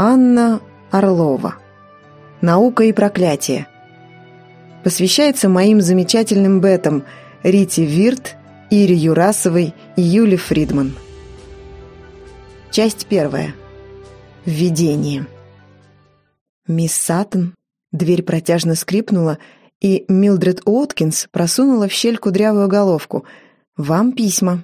Анна Орлова. Наука и проклятие. Посвящается моим замечательным бетам Рите Вирт, Ире Юрасовой и Юле Фридман. Часть первая. Введение. Мисс Саттон, дверь протяжно скрипнула, и Милдред Уоткинс просунула в щель кудрявую головку. «Вам письма».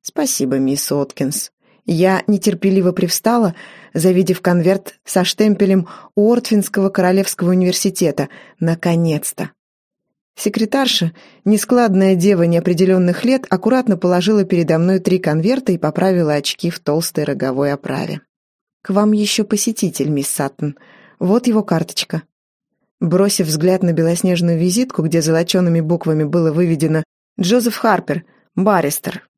«Спасибо, мисс Уоткинс». Я нетерпеливо привстала, завидев конверт со штемпелем Уортфинского Королевского университета. Наконец-то! Секретарша, нескладная дева неопределенных лет, аккуратно положила передо мной три конверта и поправила очки в толстой роговой оправе. «К вам еще посетитель, мисс Саттон. Вот его карточка». Бросив взгляд на белоснежную визитку, где золочеными буквами было выведено «Джозеф Харпер, баристер»,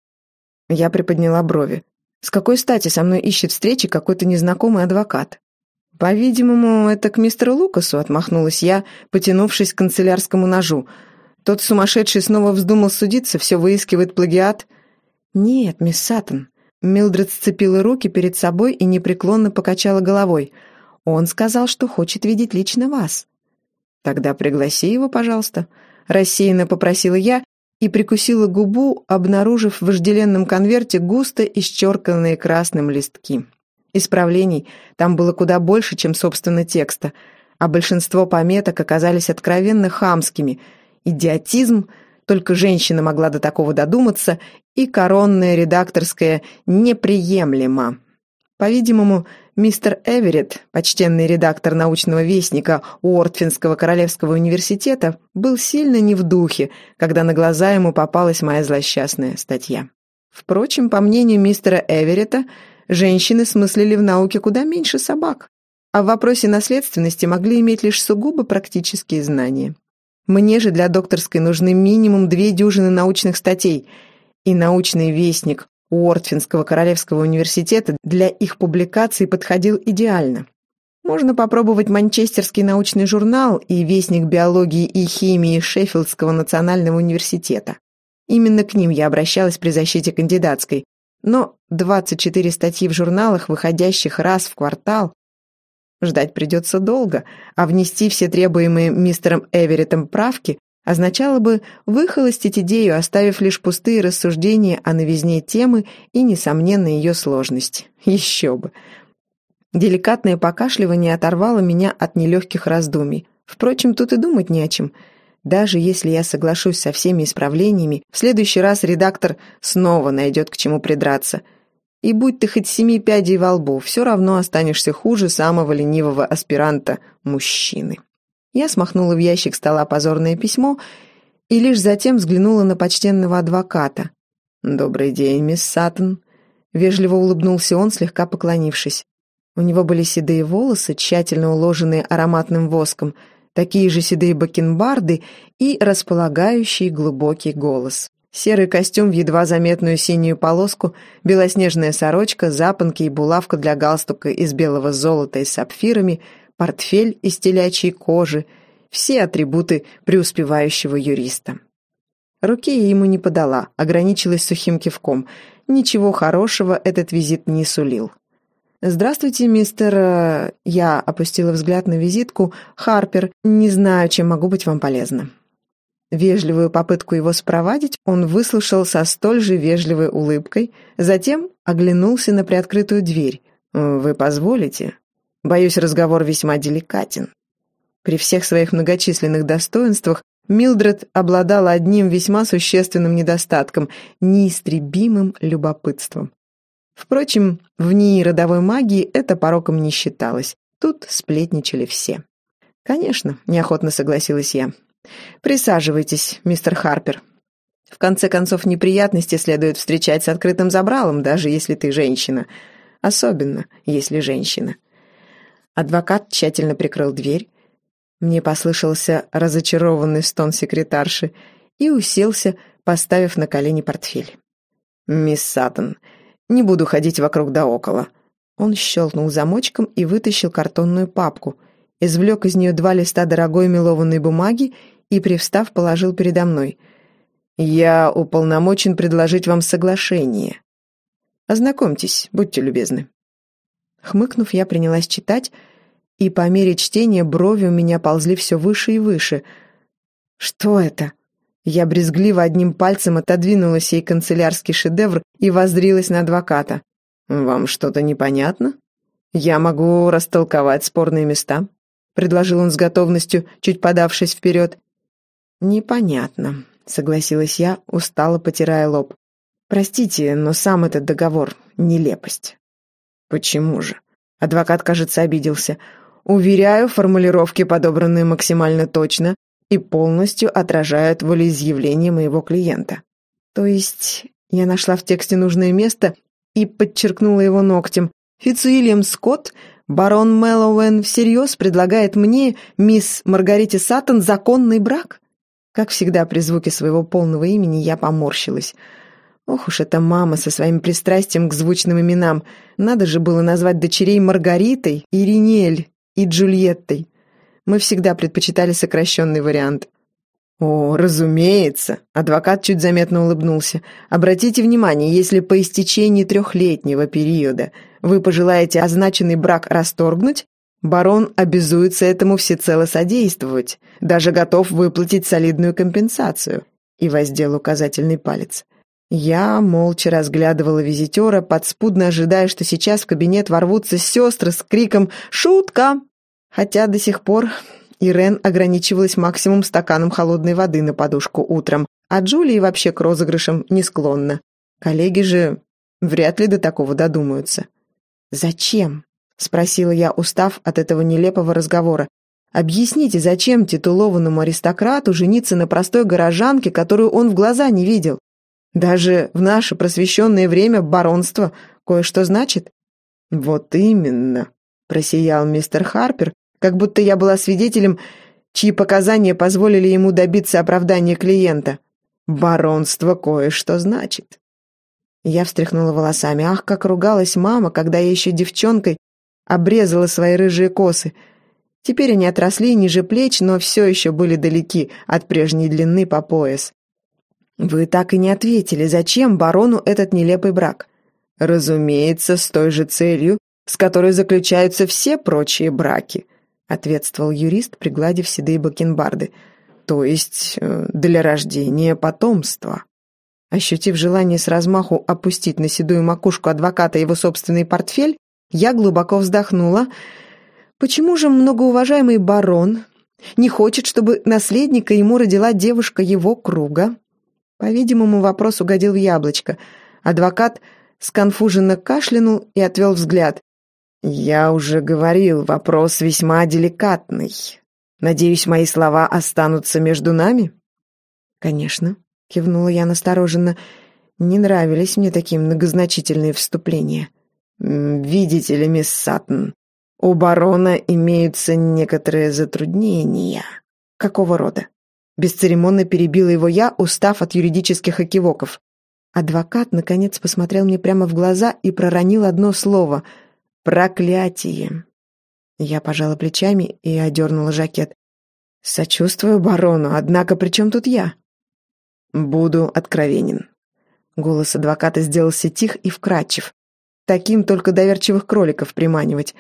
я приподняла брови. С какой стати со мной ищет встречи какой-то незнакомый адвокат? По-видимому, это к мистеру Лукасу, отмахнулась я, потянувшись к канцелярскому ножу. Тот сумасшедший снова вздумал судиться, все выискивает плагиат. Нет, мисс Саттон. Милдред сцепила руки перед собой и непреклонно покачала головой. Он сказал, что хочет видеть лично вас. Тогда пригласи его, пожалуйста. Рассеянно попросила я и прикусила губу, обнаружив в вожделенном конверте густо исчерканные красным листки. Исправлений там было куда больше, чем, собственно, текста, а большинство пометок оказались откровенно хамскими. Идиотизм, только женщина могла до такого додуматься, и коронная редакторская «неприемлемо». По-видимому, мистер Эверетт, почтенный редактор научного вестника Уортфинского Королевского университета, был сильно не в духе, когда на глаза ему попалась моя злосчастная статья. Впрочем, по мнению мистера Эверетта, женщины смыслили в науке куда меньше собак, а в вопросе наследственности могли иметь лишь сугубо практические знания. Мне же для докторской нужны минимум две дюжины научных статей, и научный вестник Уортфинского Королевского университета для их публикаций подходил идеально. Можно попробовать Манчестерский научный журнал и Вестник биологии и химии Шеффилдского национального университета. Именно к ним я обращалась при защите кандидатской, но 24 статьи в журналах, выходящих раз в квартал, ждать придется долго, а внести все требуемые мистером Эвереттом правки означало бы выхолостить идею, оставив лишь пустые рассуждения о новизне темы и, несомненно, ее сложность. Еще бы. Деликатное покашливание оторвало меня от нелегких раздумий. Впрочем, тут и думать не о чем. Даже если я соглашусь со всеми исправлениями, в следующий раз редактор снова найдет к чему придраться. И будь ты хоть семи пядей во лбу, все равно останешься хуже самого ленивого аспиранта мужчины. Я смахнула в ящик стола позорное письмо и лишь затем взглянула на почтенного адвоката. «Добрый день, мисс Саттон», — вежливо улыбнулся он, слегка поклонившись. У него были седые волосы, тщательно уложенные ароматным воском, такие же седые бакенбарды и располагающий глубокий голос. Серый костюм в едва заметную синюю полоску, белоснежная сорочка, запонки и булавка для галстука из белого золота и сапфирами — портфель из телячьей кожи, все атрибуты преуспевающего юриста. Руки ему не подала, ограничилась сухим кивком. Ничего хорошего этот визит не сулил. «Здравствуйте, мистер...» э, Я опустила взгляд на визитку. «Харпер, не знаю, чем могу быть вам полезна». Вежливую попытку его спровадить он выслушал со столь же вежливой улыбкой, затем оглянулся на приоткрытую дверь. «Вы позволите?» Боюсь, разговор весьма деликатен. При всех своих многочисленных достоинствах Милдред обладала одним весьма существенным недостатком – неистребимым любопытством. Впрочем, в ней родовой магии это пороком не считалось. Тут сплетничали все. «Конечно», — неохотно согласилась я. «Присаживайтесь, мистер Харпер. В конце концов, неприятности следует встречать с открытым забралом, даже если ты женщина. Особенно, если женщина. Адвокат тщательно прикрыл дверь. Мне послышался разочарованный стон секретарши и уселся, поставив на колени портфель. «Мисс Саттон, не буду ходить вокруг да около». Он щелкнул замочком и вытащил картонную папку, извлек из нее два листа дорогой мелованной бумаги и, привстав, положил передо мной. «Я уполномочен предложить вам соглашение. Ознакомьтесь, будьте любезны». Хмыкнув, я принялась читать, и по мере чтения брови у меня ползли все выше и выше. «Что это?» Я брезгливо одним пальцем отодвинула сей канцелярский шедевр и воздрилась на адвоката. «Вам что-то непонятно? Я могу растолковать спорные места», — предложил он с готовностью, чуть подавшись вперед. «Непонятно», — согласилась я, устало потирая лоб. «Простите, но сам этот договор — нелепость». «Почему же?» Адвокат, кажется, обиделся. «Уверяю, формулировки подобраны максимально точно и полностью отражают волеизъявление моего клиента». То есть я нашла в тексте нужное место и подчеркнула его ногтем. Фицуильям Скотт, барон Мэллоуэн, всерьез предлагает мне, мисс Маргарите Саттон, законный брак? Как всегда, при звуке своего полного имени я поморщилась. Ох уж эта мама со своим пристрастием к звучным именам. Надо же было назвать дочерей Маргаритой, Иринель и Джульеттой. Мы всегда предпочитали сокращенный вариант. «О, разумеется!» — адвокат чуть заметно улыбнулся. «Обратите внимание, если по истечении трехлетнего периода вы пожелаете означенный брак расторгнуть, Барон обязуется этому всецело содействовать, даже готов выплатить солидную компенсацию. И воздел указательный палец. Я молча разглядывала визитера, подспудно ожидая, что сейчас в кабинет ворвутся сестры с криком «Шутка!». Хотя до сих пор Ирен ограничивалась максимум стаканом холодной воды на подушку утром, а Джулии вообще к розыгрышам не склонна. Коллеги же вряд ли до такого додумаются. «Зачем?» — спросила я, устав от этого нелепого разговора. «Объясните, зачем титулованному аристократу жениться на простой горожанке, которую он в глаза не видел? Даже в наше просвещенное время баронство кое-что значит?» «Вот именно», — просиял мистер Харпер, как будто я была свидетелем, чьи показания позволили ему добиться оправдания клиента. «Баронство кое-что значит». Я встряхнула волосами. Ах, как ругалась мама, когда я еще девчонкой обрезала свои рыжие косы. Теперь они отросли ниже плеч, но все еще были далеки от прежней длины по пояс. «Вы так и не ответили, зачем барону этот нелепый брак?» «Разумеется, с той же целью, с которой заключаются все прочие браки», ответствовал юрист, пригладив седые бакенбарды. «То есть э, для рождения потомства». Ощутив желание с размаху опустить на седую макушку адвоката его собственный портфель, я глубоко вздохнула. Почему же многоуважаемый барон не хочет, чтобы наследника ему родила девушка его круга? По-видимому, вопрос угодил в яблочко. Адвокат сконфуженно кашлянул и отвел взгляд. «Я уже говорил, вопрос весьма деликатный. Надеюсь, мои слова останутся между нами?» «Конечно», — кивнула я настороженно. «Не нравились мне такие многозначительные вступления». «Видите ли, мисс Саттон, у барона имеются некоторые затруднения». «Какого рода?» Бесцеремонно перебила его я, устав от юридических окивоков. Адвокат, наконец, посмотрел мне прямо в глаза и проронил одно слово — «проклятие». Я пожала плечами и одернула жакет. «Сочувствую барону, однако при чем тут я?» «Буду откровенен». Голос адвоката сделался тих и вкрадчив. Таким только доверчивых кроликов приманивать.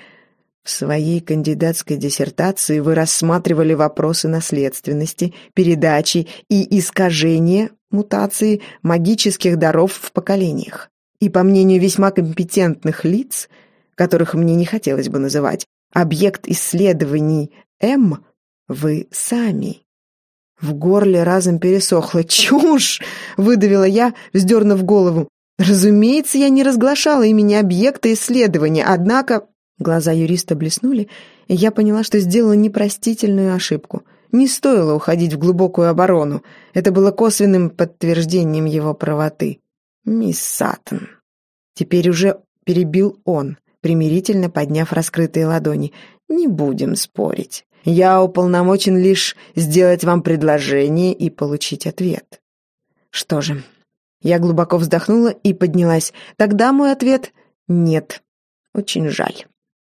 В своей кандидатской диссертации вы рассматривали вопросы наследственности, передачи и искажения, мутации магических даров в поколениях. И по мнению весьма компетентных лиц, которых мне не хотелось бы называть, объект исследований М вы сами. В горле разом пересохло. «Чушь!» — выдавила я, вздернув голову. Разумеется, я не разглашала имени объекта исследования, однако... Глаза юриста блеснули, и я поняла, что сделала непростительную ошибку. Не стоило уходить в глубокую оборону. Это было косвенным подтверждением его правоты. «Мисс Саттон». Теперь уже перебил он, примирительно подняв раскрытые ладони. «Не будем спорить. Я уполномочен лишь сделать вам предложение и получить ответ». Что же, я глубоко вздохнула и поднялась. Тогда мой ответ — нет. Очень жаль.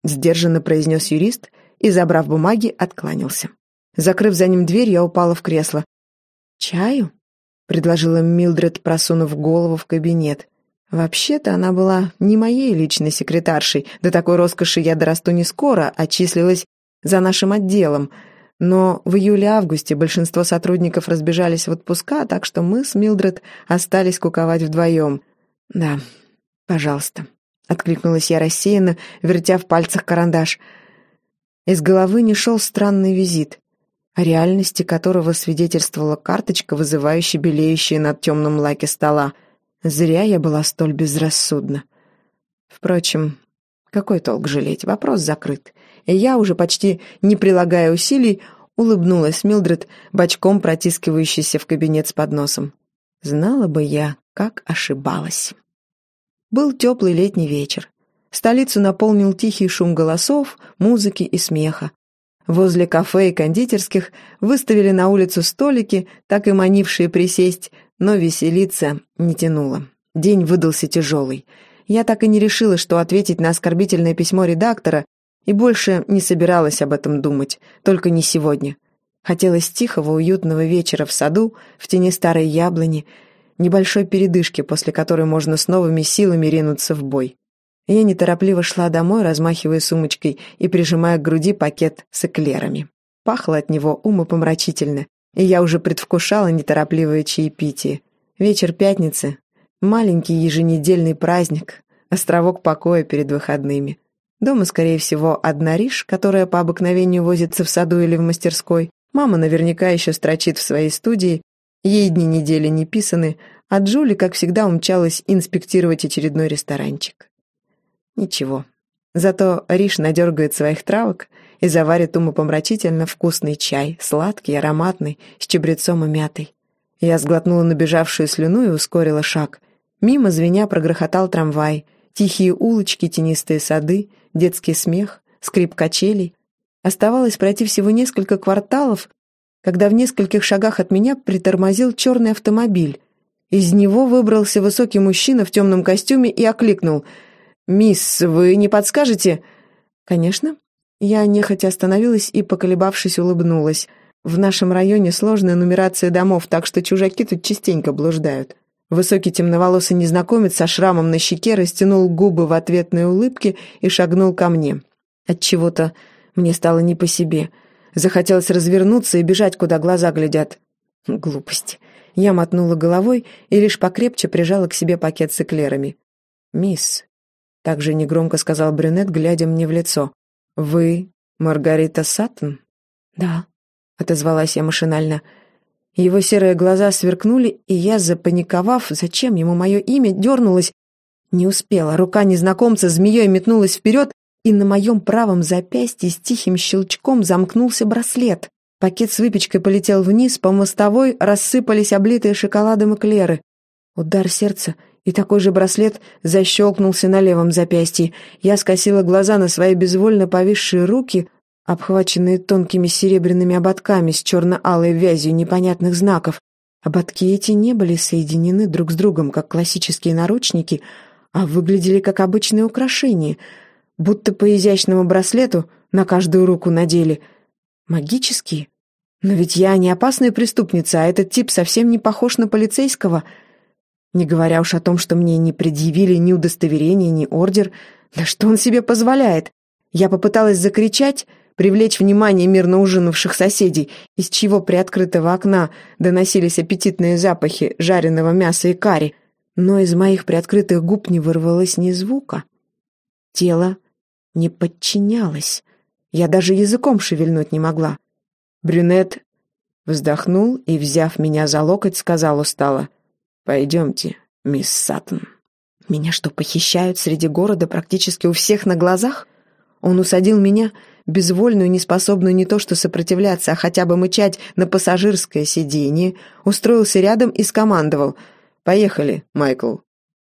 Сдержанно произнес юрист и, забрав бумаги, откланялся. Закрыв за ним дверь, я упала в кресло. «Чаю?» — предложила Милдред, просунув голову в кабинет. Вообще-то она была не моей личной секретаршей, до такой роскоши я дорасту не скоро, а числилась за нашим отделом. Но в июле-августе большинство сотрудников разбежались в отпуска, так что мы с Милдред остались куковать вдвоем. «Да, пожалуйста», — откликнулась я рассеянно, вертя в пальцах карандаш. Из головы не шел странный визит, о реальности которого свидетельствовала карточка, вызывающая белеющая над темным лаке стола — Зря я была столь безрассудна. Впрочем, какой толк жалеть, вопрос закрыт. И я, уже почти не прилагая усилий, улыбнулась Милдред, бочком протискивающейся в кабинет с подносом. Знала бы я, как ошибалась. Был теплый летний вечер. Столицу наполнил тихий шум голосов, музыки и смеха. Возле кафе и кондитерских выставили на улицу столики, так и манившие присесть, но веселиться не тянуло. День выдался тяжелый. Я так и не решила, что ответить на оскорбительное письмо редактора, и больше не собиралась об этом думать, только не сегодня. Хотелось тихого, уютного вечера в саду, в тени старой яблони, небольшой передышки, после которой можно с новыми силами ринуться в бой. Я неторопливо шла домой, размахивая сумочкой и прижимая к груди пакет с эклерами. Пахло от него умопомрачительно, и я уже предвкушала неторопливое чаепитие. Вечер пятницы, маленький еженедельный праздник, островок покоя перед выходными. Дома, скорее всего, одна Риш, которая по обыкновению возится в саду или в мастерской. Мама наверняка еще строчит в своей студии, ей дни недели не писаны, а Джули, как всегда, умчалась инспектировать очередной ресторанчик. Ничего. Зато Риш надергает своих травок — и заварит умопомрачительно вкусный чай, сладкий, ароматный, с чабрецом и мятой. Я сглотнула набежавшую слюну и ускорила шаг. Мимо звеня прогрохотал трамвай, тихие улочки, тенистые сады, детский смех, скрип качелей. Оставалось пройти всего несколько кварталов, когда в нескольких шагах от меня притормозил черный автомобиль. Из него выбрался высокий мужчина в темном костюме и окликнул. «Мисс, вы не подскажете?» «Конечно», я нехотя остановилась и, поколебавшись, улыбнулась. В нашем районе сложная нумерация домов, так что чужаки тут частенько блуждают. Высокий темноволосый незнакомец со шрамом на щеке растянул губы в ответной улыбке и шагнул ко мне. Отчего-то мне стало не по себе. Захотелось развернуться и бежать, куда глаза глядят. Глупость. Я мотнула головой и лишь покрепче прижала к себе пакет с эклерами. «Мисс», — также негромко сказал брюнет, глядя мне в лицо, «Вы Маргарита Саттон?» «Да», — отозвалась я машинально. Его серые глаза сверкнули, и я, запаниковав, зачем ему мое имя, дернулась. Не успела, рука незнакомца змеей метнулась вперед, и на моем правом запястье с тихим щелчком замкнулся браслет. Пакет с выпечкой полетел вниз, по мостовой рассыпались облитые шоколадом эклеры. Удар сердца, и такой же браслет защелкнулся на левом запястье. Я скосила глаза на свои безвольно повисшие руки, обхваченные тонкими серебряными ободками с черно-алой вязью непонятных знаков. Ободки эти не были соединены друг с другом, как классические наручники, а выглядели как обычные украшения, будто по изящному браслету на каждую руку надели. Магические? Но ведь я не опасная преступница, а этот тип совсем не похож на полицейского — не говоря уж о том, что мне не предъявили ни удостоверение, ни ордер. Да что он себе позволяет? Я попыталась закричать, привлечь внимание мирно ужинавших соседей, из чьего приоткрытого окна доносились аппетитные запахи жареного мяса и карри, но из моих приоткрытых губ не вырвалось ни звука. Тело не подчинялось. Я даже языком шевельнуть не могла. Брюнет вздохнул и, взяв меня за локоть, сказал устало — «Пойдемте, мисс Саттон». «Меня что, похищают среди города практически у всех на глазах?» Он усадил меня, безвольную, неспособную не то что сопротивляться, а хотя бы мычать на пассажирское сиденье, устроился рядом и скомандовал «Поехали, Майкл».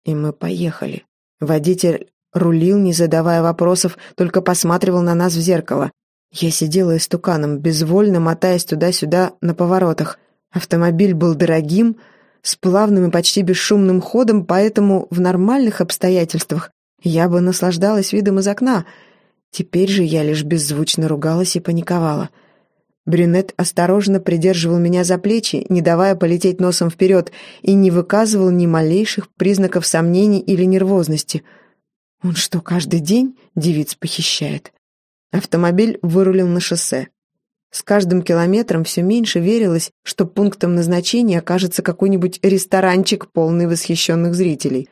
И мы поехали. Водитель рулил, не задавая вопросов, только посматривал на нас в зеркало. Я сидела истуканом, безвольно мотаясь туда-сюда на поворотах. Автомобиль был дорогим, с плавным и почти бесшумным ходом, поэтому в нормальных обстоятельствах я бы наслаждалась видом из окна. Теперь же я лишь беззвучно ругалась и паниковала. Брюнет осторожно придерживал меня за плечи, не давая полететь носом вперед, и не выказывал ни малейших признаков сомнений или нервозности. Он что, каждый день девиц похищает? Автомобиль вырулил на шоссе. С каждым километром все меньше верилось, что пунктом назначения окажется какой-нибудь ресторанчик, полный восхищенных зрителей.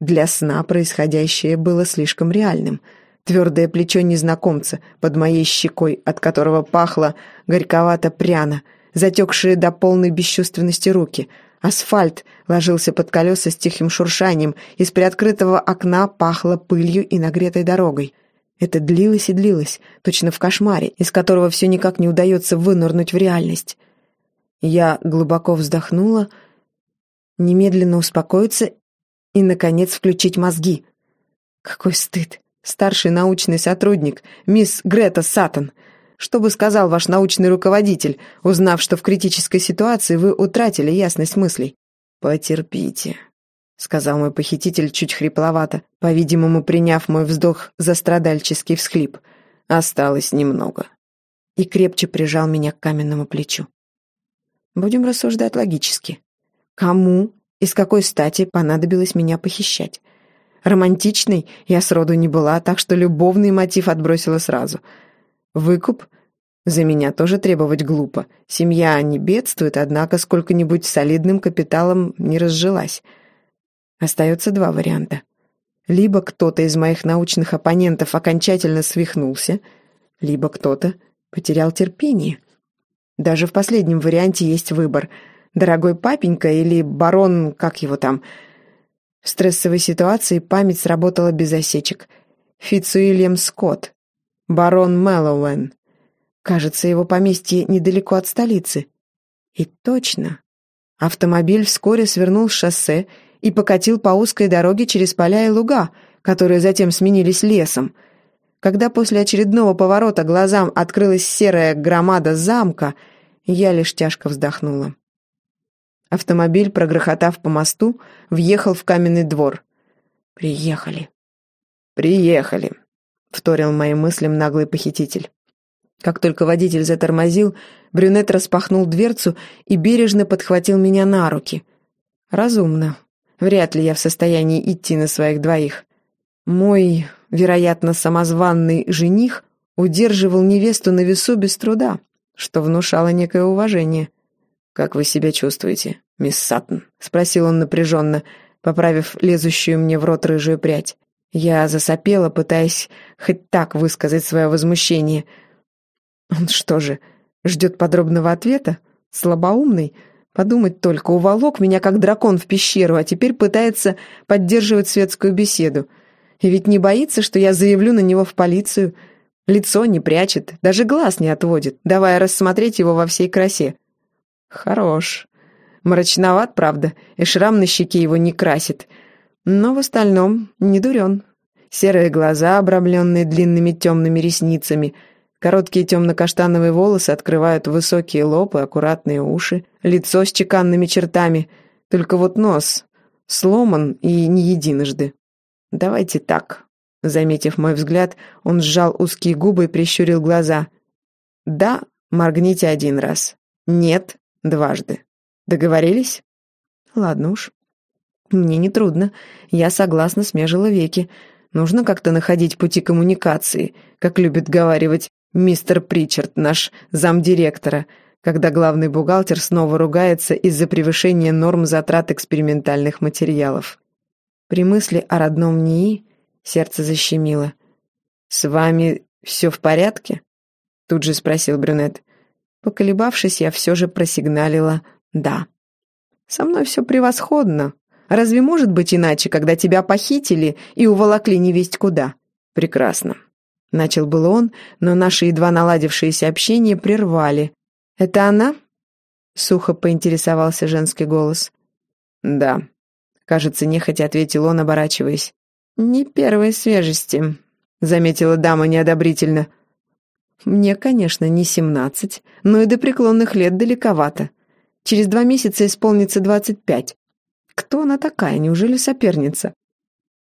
Для сна происходящее было слишком реальным. Твердое плечо незнакомца под моей щекой, от которого пахло горьковато-пряно, затекшие до полной бесчувственности руки. Асфальт ложился под колеса с тихим шуршанием, из приоткрытого окна пахло пылью и нагретой дорогой. Это длилось и длилось, точно в кошмаре, из которого все никак не удается вынырнуть в реальность. Я глубоко вздохнула, немедленно успокоиться и, наконец, включить мозги. Какой стыд! Старший научный сотрудник, мисс Грета Саттон. Что бы сказал ваш научный руководитель, узнав, что в критической ситуации вы утратили ясность мыслей? Потерпите, — сказал мой похититель чуть хрипловато, по-видимому, приняв мой вздох за страдальческий всхлип. «Осталось немного». И крепче прижал меня к каменному плечу. Будем рассуждать логически. Кому и с какой стати понадобилось меня похищать? Романтичной я сроду не была, так что любовный мотив отбросила сразу. Выкуп? За меня тоже требовать глупо. Семья не бедствует, однако сколько-нибудь солидным капиталом не разжилась. Остается два варианта. Либо кто-то из моих научных оппонентов окончательно свихнулся, либо кто-то потерял терпение. Даже в последнем варианте есть выбор. Дорогой папенька или барон, как его там. В стрессовой ситуации память сработала без осечек. Фицуильям Скотт. Барон Мэллоуэн. Кажется, его поместье недалеко от столицы. И точно. Автомобиль вскоре свернул с шоссе и покатил по узкой дороге через поля и луга, которые затем сменились лесом. Когда после очередного поворота глазам открылась серая громада замка, я лишь тяжко вздохнула. Автомобиль, прогрохотав по мосту, въехал в каменный двор. «Приехали». «Приехали», — вторил моим мыслям наглый похититель. Как только водитель затормозил, брюнет распахнул дверцу и бережно подхватил меня на руки. Разумно. Вряд ли я в состоянии идти на своих двоих. Мой, вероятно, самозванный жених удерживал невесту на весу без труда, что внушало некое уважение. «Как вы себя чувствуете, мисс Саттон?» — спросил он напряженно, поправив лезущую мне в рот рыжую прядь. Я засопела, пытаясь хоть так высказать свое возмущение. Он что же, ждет подробного ответа? Слабоумный? Подумать только, уволок меня как дракон в пещеру, а теперь пытается поддерживать светскую беседу. И ведь не боится, что я заявлю на него в полицию. Лицо не прячет, даже глаз не отводит, давая рассмотреть его во всей красе. Хорош. Мрачноват, правда, и шрам на щеке его не красит. Но в остальном не дурен. Серые глаза, обрамленные длинными темными ресницами — Короткие темно-каштановые волосы открывают высокие лоб и аккуратные уши, лицо с чеканными чертами, только вот нос сломан и не единожды. «Давайте так». Заметив мой взгляд, он сжал узкие губы и прищурил глаза. «Да, моргните один раз. Нет, дважды. Договорились?» «Ладно уж. Мне не трудно. Я согласна, смежила веки. Нужно как-то находить пути коммуникации, как любит говаривать мистер Причард, наш замдиректора, когда главный бухгалтер снова ругается из-за превышения норм затрат экспериментальных материалов. При мысли о родном НИИ сердце защемило. «С вами все в порядке?» Тут же спросил брюнет. Поколебавшись, я все же просигналила «да». «Со мной все превосходно. Разве может быть иначе, когда тебя похитили и уволокли невесть куда?» «Прекрасно. Начал был он, но наши едва наладившиеся общения прервали. «Это она?» — сухо поинтересовался женский голос. «Да», — кажется, нехотя ответил он, оборачиваясь. «Не первой свежести», — заметила дама неодобрительно. «Мне, конечно, не семнадцать, но и до преклонных лет далековато. Через два месяца исполнится двадцать пять. Кто она такая? Неужели соперница?»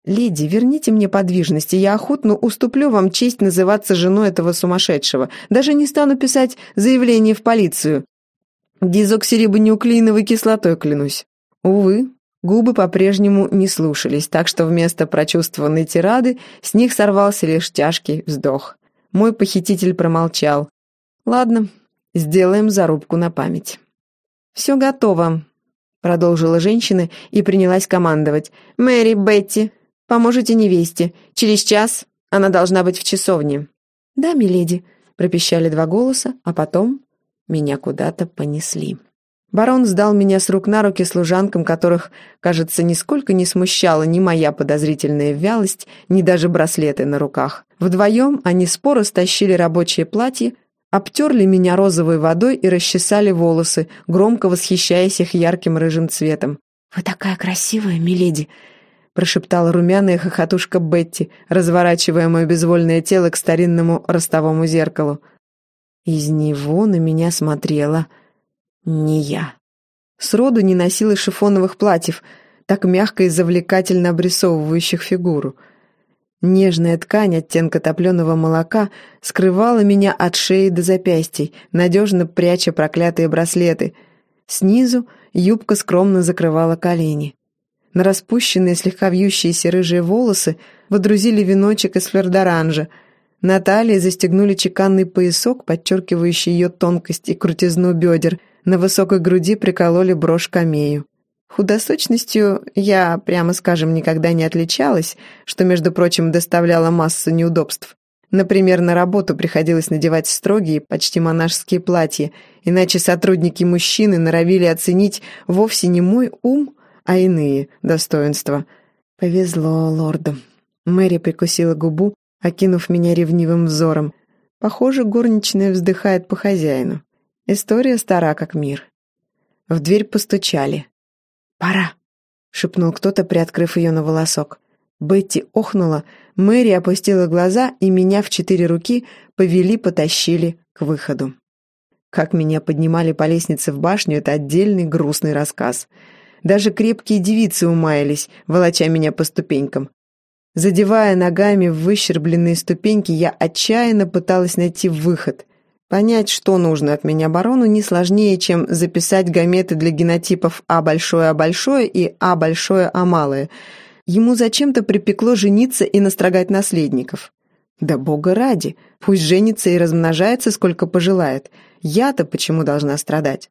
«Леди, верните мне подвижность, и я охотно уступлю вам честь называться женой этого сумасшедшего. Даже не стану писать заявление в полицию. Дезоксирибонуклеиновой кислотой клянусь». Увы, губы по-прежнему не слушались, так что вместо прочувствованной тирады с них сорвался лишь тяжкий вздох. Мой похититель промолчал. «Ладно, сделаем зарубку на память». «Все готово», — продолжила женщина и принялась командовать. «Мэри, Бетти, поможете невесте. Через час она должна быть в часовне». «Да, миледи», — пропищали два голоса, а потом меня куда-то понесли. Барон сдал меня с рук на руки служанкам, которых, кажется, нисколько не смущала ни моя подозрительная вялость, ни даже браслеты на руках. Вдвоем они споро стащили рабочее платье, обтерли меня розовой водой и расчесали волосы, громко восхищаясь их ярким рыжим цветом. «Вы такая красивая, миледи!» прошептала румяная хохотушка Бетти, разворачивая мое безвольное тело к старинному ростовому зеркалу. Из него на меня смотрела не я. Сроду не носила шифоновых платьев, так мягко и завлекательно обрисовывающих фигуру. Нежная ткань оттенка топленого молока скрывала меня от шеи до запястий, надежно пряча проклятые браслеты. Снизу юбка скромно закрывала колени. На распущенные, слегка вьющиеся рыжие волосы водрузили веночек из флердоранжа. На талии застегнули чеканный поясок, подчеркивающий ее тонкость и крутизну бедер — на высокой груди прикололи брошь камею. Худосочностью я, прямо скажем, никогда не отличалась, что, между прочим, доставляло массу неудобств. Например, на работу приходилось надевать строгие, почти монашеские платья, иначе сотрудники мужчины норовили оценить вовсе не мой ум, а иные достоинства. Повезло лорду. Мэри прикусила губу, окинув меня ревнивым взором. Похоже, горничная вздыхает по хозяину. История стара, как мир. В дверь постучали. «Пора», — шепнул кто-то, приоткрыв ее на волосок. Бетти охнула, Мэри опустила глаза, и меня в четыре руки повели, потащили к выходу. Как меня поднимали по лестнице в башню, это отдельный грустный рассказ. Даже крепкие девицы умаялись, волоча меня по ступенькам. Задевая ногами в выщербленные ступеньки, я отчаянно пыталась найти выход. Понять, что нужно от меня барону, не сложнее, чем записать гаметы для генотипов А большое А большое и А большое А малое. Ему зачем-то припекло жениться и настрогать наследников. Да бога ради, пусть женится и размножается, сколько пожелает. Я-то почему должна страдать?